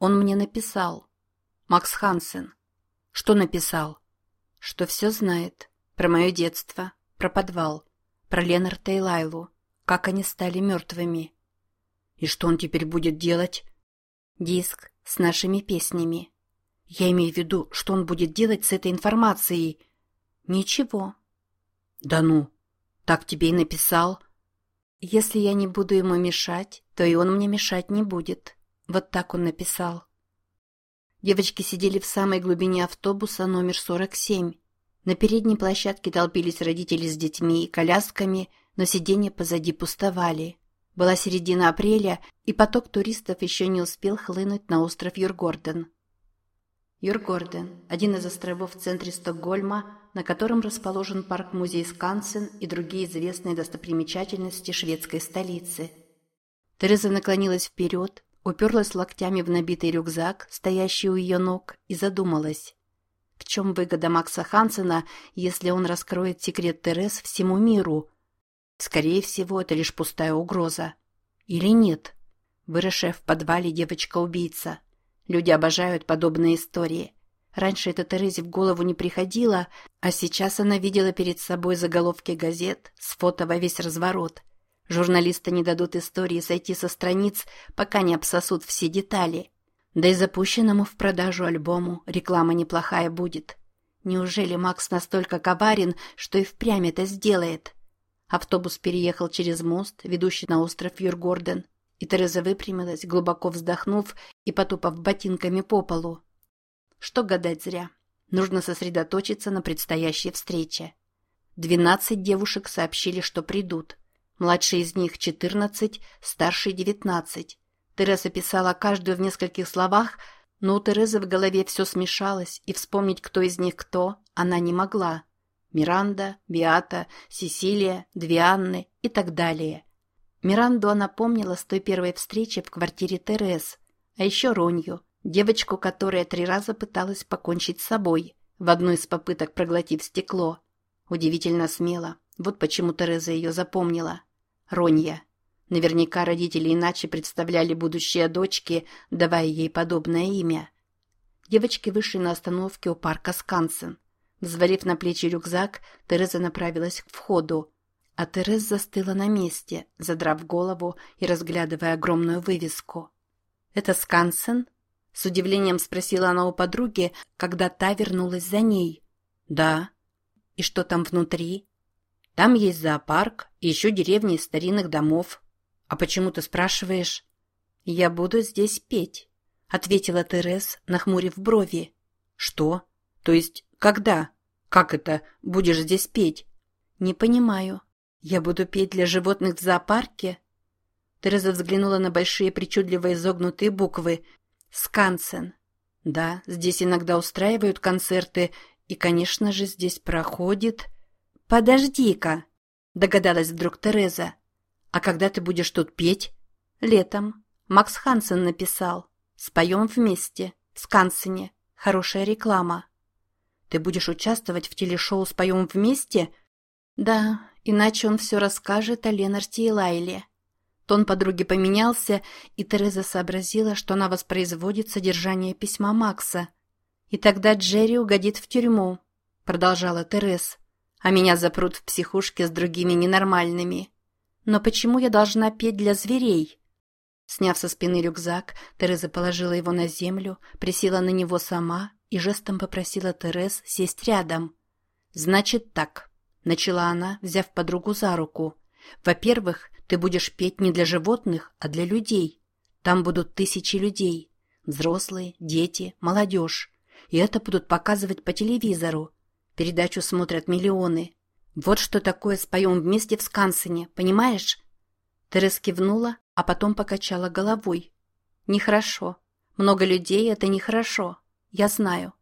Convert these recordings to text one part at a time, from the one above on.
Он мне написал. Макс Хансен. Что написал? Что все знает. Про мое детство, про подвал, про Ленарта и Лайлу, как они стали мертвыми. И что он теперь будет делать? Диск с нашими песнями. Я имею в виду, что он будет делать с этой информацией. Ничего. Да ну, так тебе и написал. Если я не буду ему мешать, то и он мне мешать не будет. Вот так он написал. Девочки сидели в самой глубине автобуса номер 47. На передней площадке толпились родители с детьми и колясками, но сиденья позади пустовали. Была середина апреля, и поток туристов еще не успел хлынуть на остров Юргорден. Юргорден – один из островов в центре Стокгольма, на котором расположен парк-музей Скансен и другие известные достопримечательности шведской столицы. Тереза наклонилась вперед, уперлась локтями в набитый рюкзак, стоящий у ее ног, и задумалась. В чем выгода Макса Хансена, если он раскроет секрет Терез всему миру? Скорее всего, это лишь пустая угроза. Или нет? Выросшая в подвале девочка-убийца. Люди обожают подобные истории. Раньше это Терезе в голову не приходило, а сейчас она видела перед собой заголовки газет с фото во весь разворот. Журналисты не дадут истории сойти со страниц, пока не обсосут все детали. Да и запущенному в продажу альбому реклама неплохая будет. Неужели Макс настолько коварен, что и впрямь это сделает? Автобус переехал через мост, ведущий на остров Юргорден, и Тереза выпрямилась, глубоко вздохнув и потупав ботинками по полу. Что гадать зря. Нужно сосредоточиться на предстоящей встрече. Двенадцать девушек сообщили, что придут. Младший из них четырнадцать, старший девятнадцать. Тереза писала каждую в нескольких словах, но у Терезы в голове все смешалось, и вспомнить, кто из них кто, она не могла. Миранда, Биата, Сесилия, две Анны и так далее. Миранду она помнила с той первой встречи в квартире Терез, а еще Ронью, девочку, которая три раза пыталась покончить с собой, в одну из попыток проглотив стекло. Удивительно смело, вот почему Тереза ее запомнила. Ронья. Наверняка родители иначе представляли будущее дочки, давая ей подобное имя. Девочки вышли на остановке у парка Скансен. Взвалив на плечи рюкзак, Тереза направилась к входу. А Тереза застыла на месте, задрав голову и разглядывая огромную вывеску. «Это Скансен?» С удивлением спросила она у подруги, когда та вернулась за ней. «Да». «И что там внутри?» «Там есть зоопарк и еще деревни из старинных домов», «А почему ты спрашиваешь?» «Я буду здесь петь», — ответила Терес, нахмурив брови. «Что? То есть когда? Как это будешь здесь петь?» «Не понимаю. Я буду петь для животных в зоопарке?» Тереза взглянула на большие причудливо изогнутые буквы. «Скансен». «Да, здесь иногда устраивают концерты, и, конечно же, здесь проходит...» «Подожди-ка!» — догадалась вдруг Тереза. «А когда ты будешь тут петь?» «Летом. Макс Хансен написал. Споем вместе. В Скансене. Хорошая реклама». «Ты будешь участвовать в телешоу «Споем вместе»?» «Да, иначе он все расскажет о Ленарте и Лайле». Тон подруги поменялся, и Тереза сообразила, что она воспроизводит содержание письма Макса. «И тогда Джерри угодит в тюрьму», — продолжала Терез. «А меня запрут в психушке с другими ненормальными». Но почему я должна петь для зверей? Сняв со спины рюкзак, Тереза положила его на землю, присела на него сама и жестом попросила Терез сесть рядом. «Значит так», — начала она, взяв подругу за руку. «Во-первых, ты будешь петь не для животных, а для людей. Там будут тысячи людей. Взрослые, дети, молодежь. И это будут показывать по телевизору. Передачу смотрят миллионы. Вот что такое споем вместе в Скансене, понимаешь? Терес кивнула, а потом покачала головой. Нехорошо. Много людей — это нехорошо. Я знаю.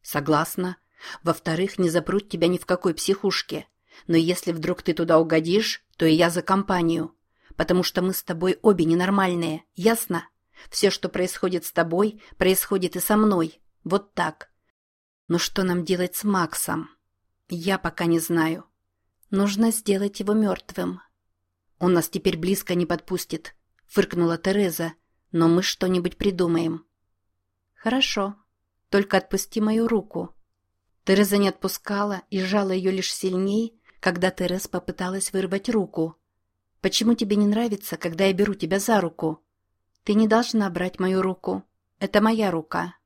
Согласна. Во-вторых, не запрут тебя ни в какой психушке. Но если вдруг ты туда угодишь, то и я за компанию. Потому что мы с тобой обе ненормальные, ясно? Все, что происходит с тобой, происходит и со мной. Вот так. Но что нам делать с Максом? Я пока не знаю. Нужно сделать его мертвым. Он нас теперь близко не подпустит, фыркнула Тереза, но мы что-нибудь придумаем. «Хорошо. Только отпусти мою руку». Тереза не отпускала и сжала ее лишь сильней, когда Терез попыталась вырвать руку. «Почему тебе не нравится, когда я беру тебя за руку?» «Ты не должна брать мою руку. Это моя рука».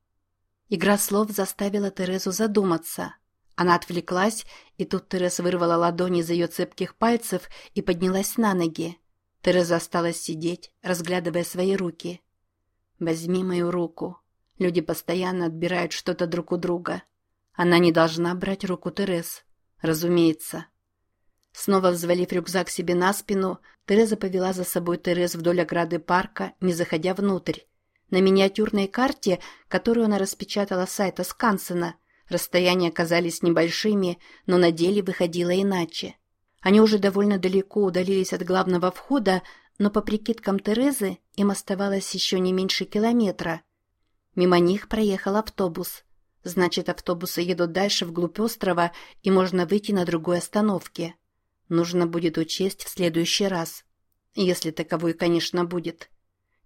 Игра слов заставила Терезу задуматься. Она отвлеклась, и тут Тереза вырвала ладони из ее цепких пальцев и поднялась на ноги. Тереза осталась сидеть, разглядывая свои руки. «Возьми мою руку». Люди постоянно отбирают что-то друг у друга. Она не должна брать руку Терез. Разумеется. Снова взвалив рюкзак себе на спину, Тереза повела за собой Терез вдоль ограды парка, не заходя внутрь. На миниатюрной карте, которую она распечатала с сайта Скансена, расстояния казались небольшими, но на деле выходило иначе. Они уже довольно далеко удалились от главного входа, но по прикидкам Терезы им оставалось еще не меньше километра. Мимо них проехал автобус. Значит, автобусы едут дальше вглубь острова, и можно выйти на другой остановке. Нужно будет учесть в следующий раз. Если таковой, конечно, будет.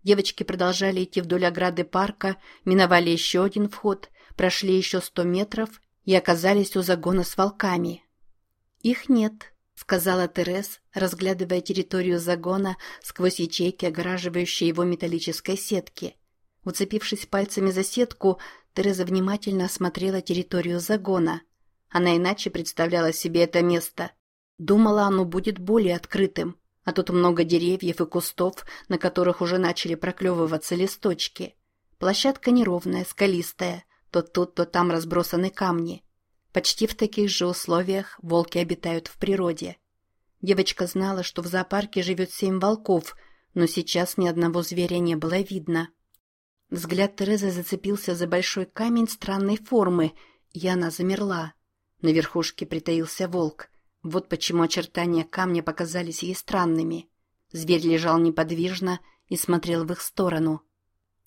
Девочки продолжали идти вдоль ограды парка, миновали еще один вход, прошли еще сто метров и оказались у загона с волками. «Их нет», — сказала Терес, разглядывая территорию загона сквозь ячейки, огораживающие его металлической сетки. Уцепившись пальцами за сетку, Тереза внимательно осмотрела территорию загона. Она иначе представляла себе это место. Думала, оно будет более открытым, а тут много деревьев и кустов, на которых уже начали проклевываться листочки. Площадка неровная, скалистая, то тут, то там разбросаны камни. Почти в таких же условиях волки обитают в природе. Девочка знала, что в зоопарке живет семь волков, но сейчас ни одного зверя не было видно. Взгляд Терезы зацепился за большой камень странной формы, и она замерла. На верхушке притаился волк. Вот почему очертания камня показались ей странными. Зверь лежал неподвижно и смотрел в их сторону.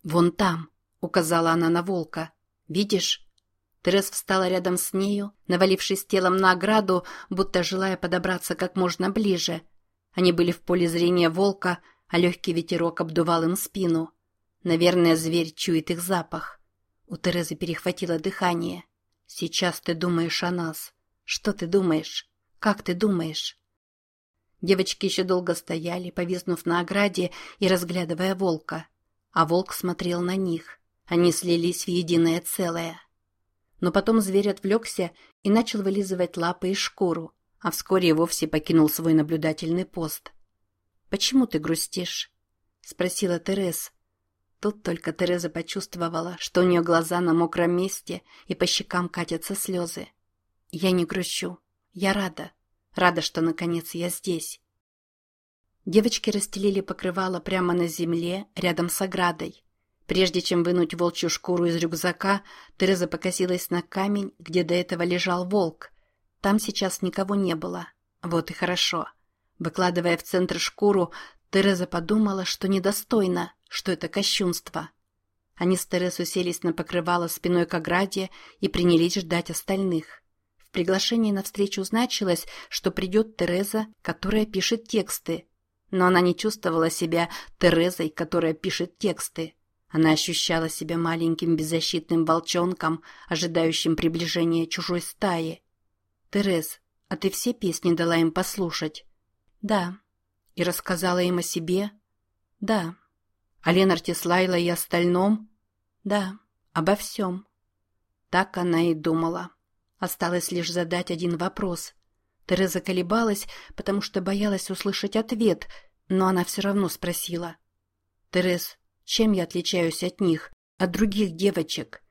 «Вон там», — указала она на волка. «Видишь?» Терез встала рядом с нею, навалившись телом на ограду, будто желая подобраться как можно ближе. Они были в поле зрения волка, а легкий ветерок обдувал им спину. Наверное, зверь чует их запах. У Терезы перехватило дыхание. «Сейчас ты думаешь о нас. Что ты думаешь?» Как ты думаешь?» Девочки еще долго стояли, повиснув на ограде и разглядывая волка. А волк смотрел на них. Они слились в единое целое. Но потом зверь отвлекся и начал вылизывать лапы и шкуру, а вскоре и вовсе покинул свой наблюдательный пост. «Почему ты грустишь?» — спросила Терез. Тут только Тереза почувствовала, что у нее глаза на мокром месте и по щекам катятся слезы. «Я не грущу. Я рада. Рада, что наконец я здесь. Девочки расстелили покрывало прямо на земле, рядом с оградой. Прежде чем вынуть волчью шкуру из рюкзака, Тереза покосилась на камень, где до этого лежал волк. Там сейчас никого не было. Вот и хорошо. Выкладывая в центр шкуру, Тереза подумала, что недостойно, что это кощунство. Они с Терез уселись на покрывало спиной к ограде и принялись ждать остальных. В приглашении на встречу значилось, что придет Тереза, которая пишет тексты. Но она не чувствовала себя Терезой, которая пишет тексты. Она ощущала себя маленьким беззащитным волчонком, ожидающим приближения чужой стаи. «Терез, а ты все песни дала им послушать?» «Да». «И рассказала им о себе?» «Да». «О Ленарте Слайла и остальном?» «Да, обо всем». Так она и думала. Осталось лишь задать один вопрос. Тереза колебалась, потому что боялась услышать ответ, но она все равно спросила. «Терез, чем я отличаюсь от них, от других девочек?»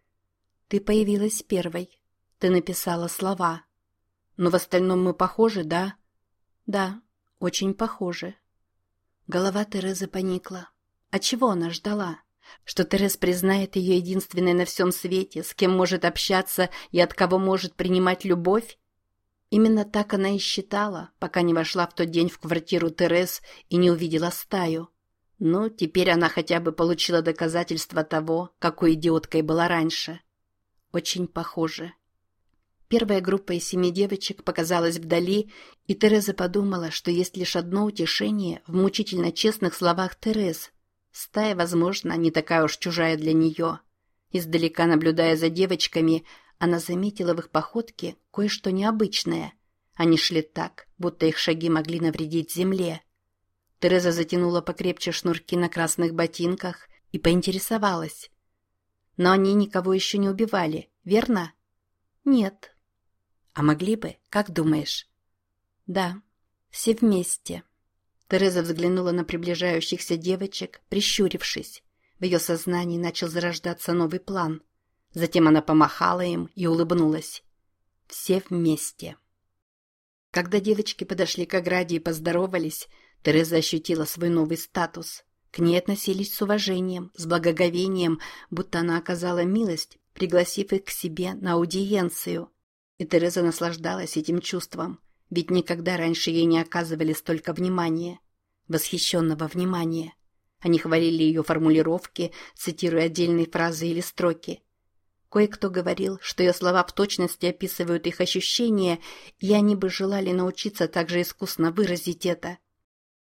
«Ты появилась первой. Ты написала слова. Но в остальном мы похожи, да?» «Да, очень похожи». Голова Терезы поникла. А чего она ждала? Что Терес признает ее единственной на всем свете, с кем может общаться и от кого может принимать любовь? Именно так она и считала, пока не вошла в тот день в квартиру Терес и не увидела стаю. Но теперь она хотя бы получила доказательство того, какой идиоткой была раньше. Очень похоже. Первая группа из семи девочек показалась вдали, и Тереза подумала, что есть лишь одно утешение в мучительно честных словах Терез – Стая, возможно, не такая уж чужая для нее. Издалека наблюдая за девочками, она заметила в их походке кое-что необычное. Они шли так, будто их шаги могли навредить земле. Тереза затянула покрепче шнурки на красных ботинках и поинтересовалась. «Но они никого еще не убивали, верно?» «Нет». «А могли бы, как думаешь?» «Да, все вместе». Тереза взглянула на приближающихся девочек, прищурившись. В ее сознании начал зарождаться новый план. Затем она помахала им и улыбнулась. Все вместе. Когда девочки подошли к ограде и поздоровались, Тереза ощутила свой новый статус. К ней относились с уважением, с благоговением, будто она оказала милость, пригласив их к себе на аудиенцию. И Тереза наслаждалась этим чувством. Ведь никогда раньше ей не оказывали столько внимания. Восхищенного внимания. Они хвалили ее формулировки, цитируя отдельные фразы или строки. Кое-кто говорил, что ее слова в точности описывают их ощущения, и они бы желали научиться также искусно выразить это.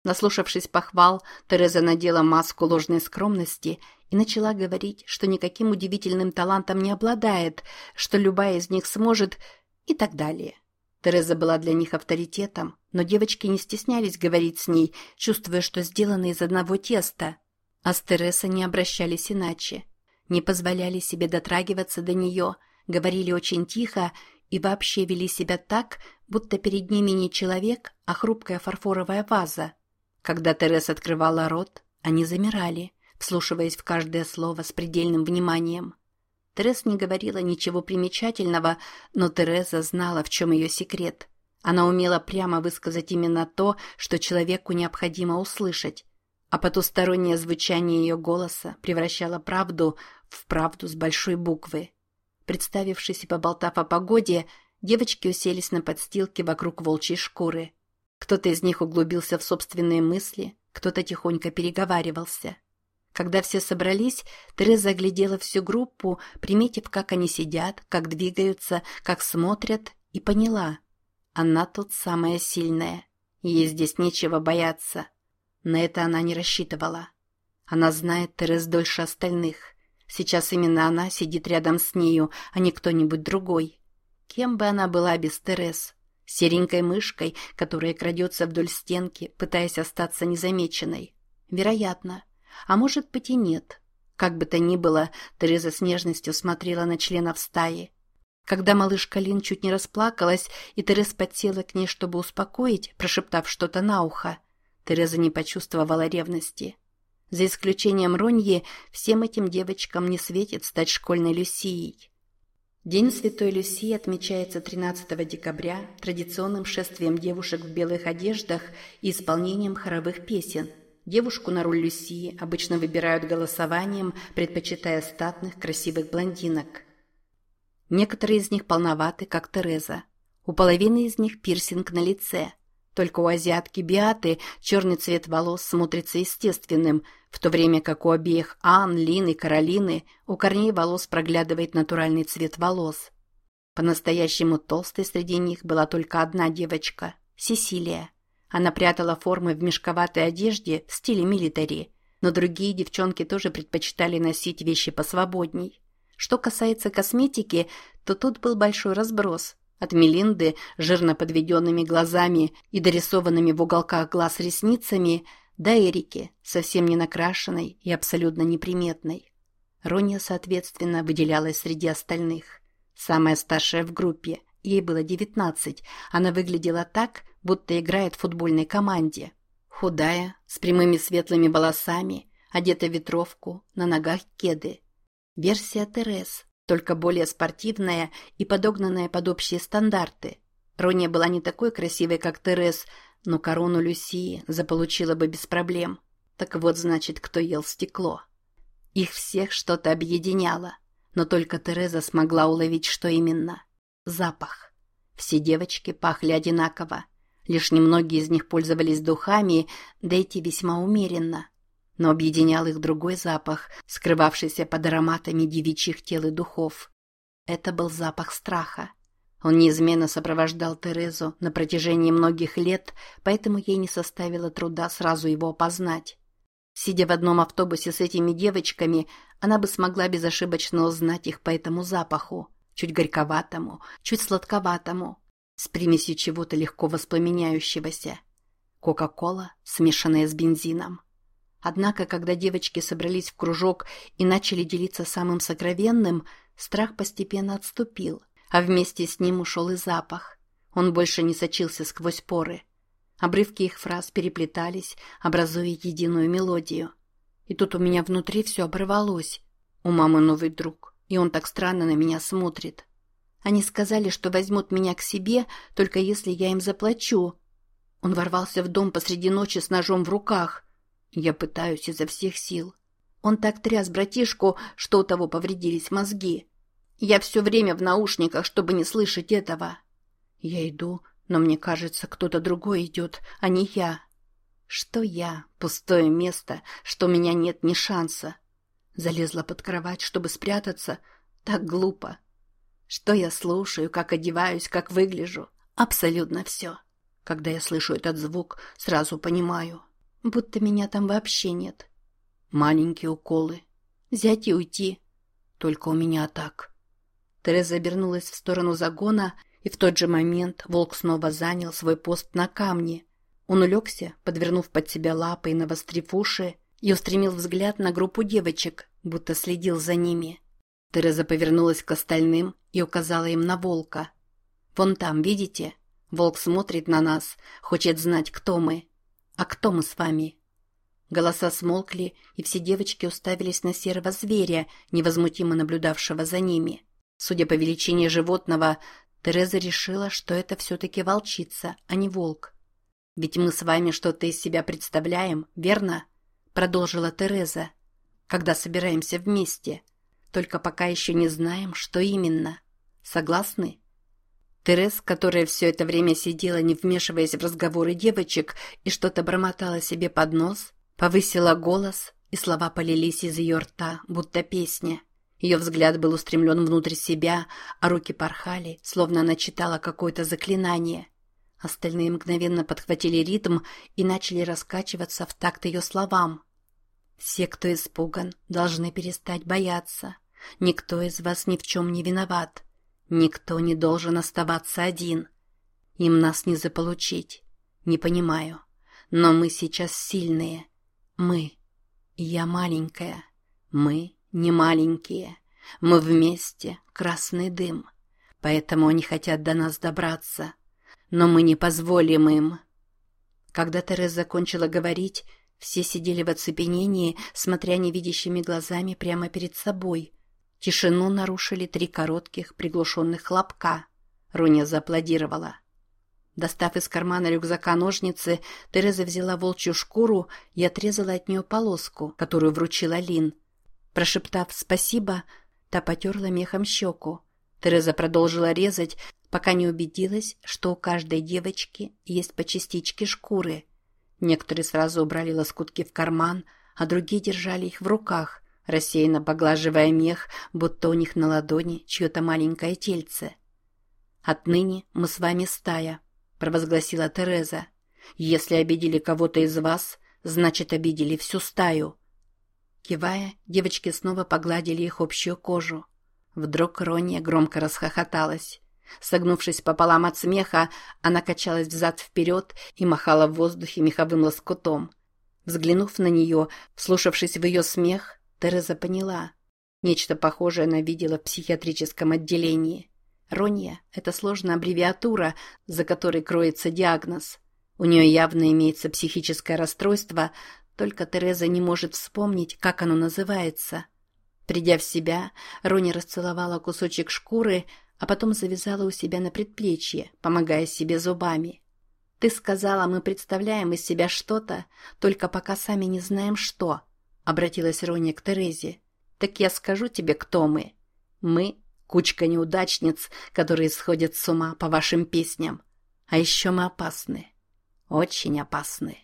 Наслушавшись похвал, Тереза надела маску ложной скромности и начала говорить, что никаким удивительным талантом не обладает, что любая из них сможет и так далее. Тереза была для них авторитетом, но девочки не стеснялись говорить с ней, чувствуя, что сделаны из одного теста. А с Терезой не обращались иначе. Не позволяли себе дотрагиваться до нее, говорили очень тихо и вообще вели себя так, будто перед ними не человек, а хрупкая фарфоровая ваза. Когда Тереза открывала рот, они замирали, вслушиваясь в каждое слово с предельным вниманием. Тереза не говорила ничего примечательного, но Тереза знала, в чем ее секрет. Она умела прямо высказать именно то, что человеку необходимо услышать, а потустороннее звучание ее голоса превращало правду в правду с большой буквы. Представившись и поболтав о погоде, девочки уселись на подстилке вокруг волчьей шкуры. Кто-то из них углубился в собственные мысли, кто-то тихонько переговаривался. Когда все собрались, Тереза оглядела всю группу, приметив, как они сидят, как двигаются, как смотрят, и поняла. Она тут самая сильная. Ей здесь нечего бояться. На это она не рассчитывала. Она знает Терез дольше остальных. Сейчас именно она сидит рядом с нею, а не кто-нибудь другой. Кем бы она была без Терез? Серенькой мышкой, которая крадется вдоль стенки, пытаясь остаться незамеченной. Вероятно. А может быть и нет. Как бы то ни было, Тереза с нежностью смотрела на членов стаи. Когда малышка Лин чуть не расплакалась, и Тереза подсела к ней, чтобы успокоить, прошептав что-то на ухо, Тереза не почувствовала ревности. За исключением Роньи, всем этим девочкам не светит стать школьной Люсией. День Святой Люсии отмечается 13 декабря традиционным шествием девушек в белых одеждах и исполнением хоровых песен – Девушку на роль Люсии обычно выбирают голосованием, предпочитая статных, красивых блондинок. Некоторые из них полноваты, как Тереза. У половины из них пирсинг на лице. Только у азиатки Биаты черный цвет волос смотрится естественным, в то время как у обеих Ан, Лин и Каролины у корней волос проглядывает натуральный цвет волос. По-настоящему толстой среди них была только одна девочка – Сесилия. Она прятала формы в мешковатой одежде в стиле милитари, но другие девчонки тоже предпочитали носить вещи посвободней. Что касается косметики, то тут был большой разброс. От Мелинды, жирно подведенными глазами и дорисованными в уголках глаз ресницами, до Эрики, совсем не накрашенной и абсолютно неприметной. Ронья, соответственно, выделялась среди остальных. Самая старшая в группе, ей было девятнадцать, она выглядела так, будто играет в футбольной команде. Худая, с прямыми светлыми волосами, одета в ветровку, на ногах кеды. Версия Терес, только более спортивная и подогнанная под общие стандарты. Рония была не такой красивой, как Терес, но корону Люсии заполучила бы без проблем. Так вот, значит, кто ел стекло. Их всех что-то объединяло, но только Тереза смогла уловить, что именно. Запах. Все девочки пахли одинаково. Лишь немногие из них пользовались духами, да и те весьма умеренно. Но объединял их другой запах, скрывавшийся под ароматами девичьих тел и духов. Это был запах страха. Он неизменно сопровождал Терезу на протяжении многих лет, поэтому ей не составило труда сразу его опознать. Сидя в одном автобусе с этими девочками, она бы смогла безошибочно узнать их по этому запаху, чуть горьковатому, чуть сладковатому, с примесью чего-то легко воспламеняющегося. Кока-кола, смешанная с бензином. Однако, когда девочки собрались в кружок и начали делиться самым сокровенным, страх постепенно отступил, а вместе с ним ушел и запах. Он больше не сочился сквозь поры. Обрывки их фраз переплетались, образуя единую мелодию. И тут у меня внутри все оборвалось. У мамы новый друг, и он так странно на меня смотрит. Они сказали, что возьмут меня к себе, только если я им заплачу. Он ворвался в дом посреди ночи с ножом в руках. Я пытаюсь изо всех сил. Он так тряс братишку, что у того повредились мозги. Я все время в наушниках, чтобы не слышать этого. Я иду, но мне кажется, кто-то другой идет, а не я. Что я? Пустое место, что у меня нет ни шанса. Залезла под кровать, чтобы спрятаться. Так глупо. Что я слушаю, как одеваюсь, как выгляжу. Абсолютно все. Когда я слышу этот звук, сразу понимаю. Будто меня там вообще нет. Маленькие уколы. Взять и уйти. Только у меня так. Тереза обернулась в сторону загона и в тот же момент волк снова занял свой пост на камне. Он улегся, подвернув под себя лапы и навострив уши, и устремил взгляд на группу девочек, будто следил за ними. Тереза повернулась к остальным и указала им на волка. «Вон там, видите? Волк смотрит на нас, хочет знать, кто мы. А кто мы с вами?» Голоса смолкли, и все девочки уставились на серого зверя, невозмутимо наблюдавшего за ними. Судя по величине животного, Тереза решила, что это все-таки волчица, а не волк. «Ведь мы с вами что-то из себя представляем, верно?» Продолжила Тереза. «Когда собираемся вместе. Только пока еще не знаем, что именно. Согласны?» Терез, которая все это время сидела, не вмешиваясь в разговоры девочек, и что-то бормотала себе под нос, повысила голос, и слова полились из ее рта, будто песня. Ее взгляд был устремлен внутрь себя, а руки порхали, словно она читала какое-то заклинание. Остальные мгновенно подхватили ритм и начали раскачиваться в такт ее словам. «Все, кто испуган, должны перестать бояться. Никто из вас ни в чем не виноват. Никто не должен оставаться один. Им нас не заполучить. Не понимаю. Но мы сейчас сильные. Мы. Я маленькая. Мы не маленькие. Мы вместе, красный дым. Поэтому они хотят до нас добраться. Но мы не позволим им. Когда Тереза закончила говорить, все сидели в оцепенении, смотря невидящими глазами прямо перед собой. Тишину нарушили три коротких приглушенных хлопка. Руня зааплодировала. Достав из кармана рюкзака ножницы, Тереза взяла волчью шкуру и отрезала от нее полоску, которую вручила Лин. Прошептав «спасибо», та потерла мехом щеку. Тереза продолжила резать, пока не убедилась, что у каждой девочки есть по частичке шкуры. Некоторые сразу убрали лоскутки в карман, а другие держали их в руках, рассеянно поглаживая мех, будто у них на ладони чье-то маленькое тельце. «Отныне мы с вами стая», — провозгласила Тереза. «Если обидели кого-то из вас, значит, обидели всю стаю». Кивая, девочки снова погладили их общую кожу. Вдруг Ронья громко расхохоталась. Согнувшись пополам от смеха, она качалась взад-вперед и махала в воздухе меховым лоскутом. Взглянув на нее, вслушавшись в ее смех, Тереза поняла. Нечто похожее она видела в психиатрическом отделении. Ронья – это сложная аббревиатура, за которой кроется диагноз. У нее явно имеется психическое расстройство, только Тереза не может вспомнить, как оно называется. Придя в себя, Рони расцеловала кусочек шкуры, а потом завязала у себя на предплечье, помогая себе зубами. «Ты сказала, мы представляем из себя что-то, только пока сами не знаем что», — обратилась Рони к Терезе. «Так я скажу тебе, кто мы. Мы — кучка неудачниц, которые сходят с ума по вашим песням. А еще мы опасны. Очень опасны».